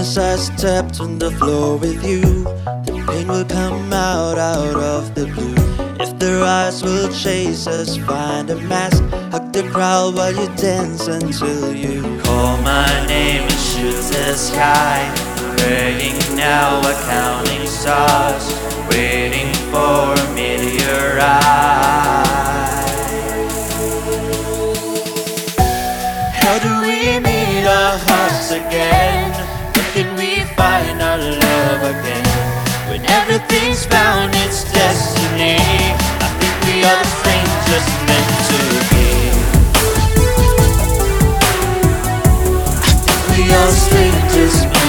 As I stepped on the floor with you, the pain will come out out of the blue. If the eyes will chase us, find a mask, hug the crowd while you dance until you call my name and shoot the sky. I'm now, a counting stars, waiting for a meteorite. How do we meet our hearts again? are the just meant to be. We are sleep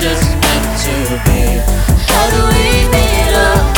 just meant to be. How do we meet up?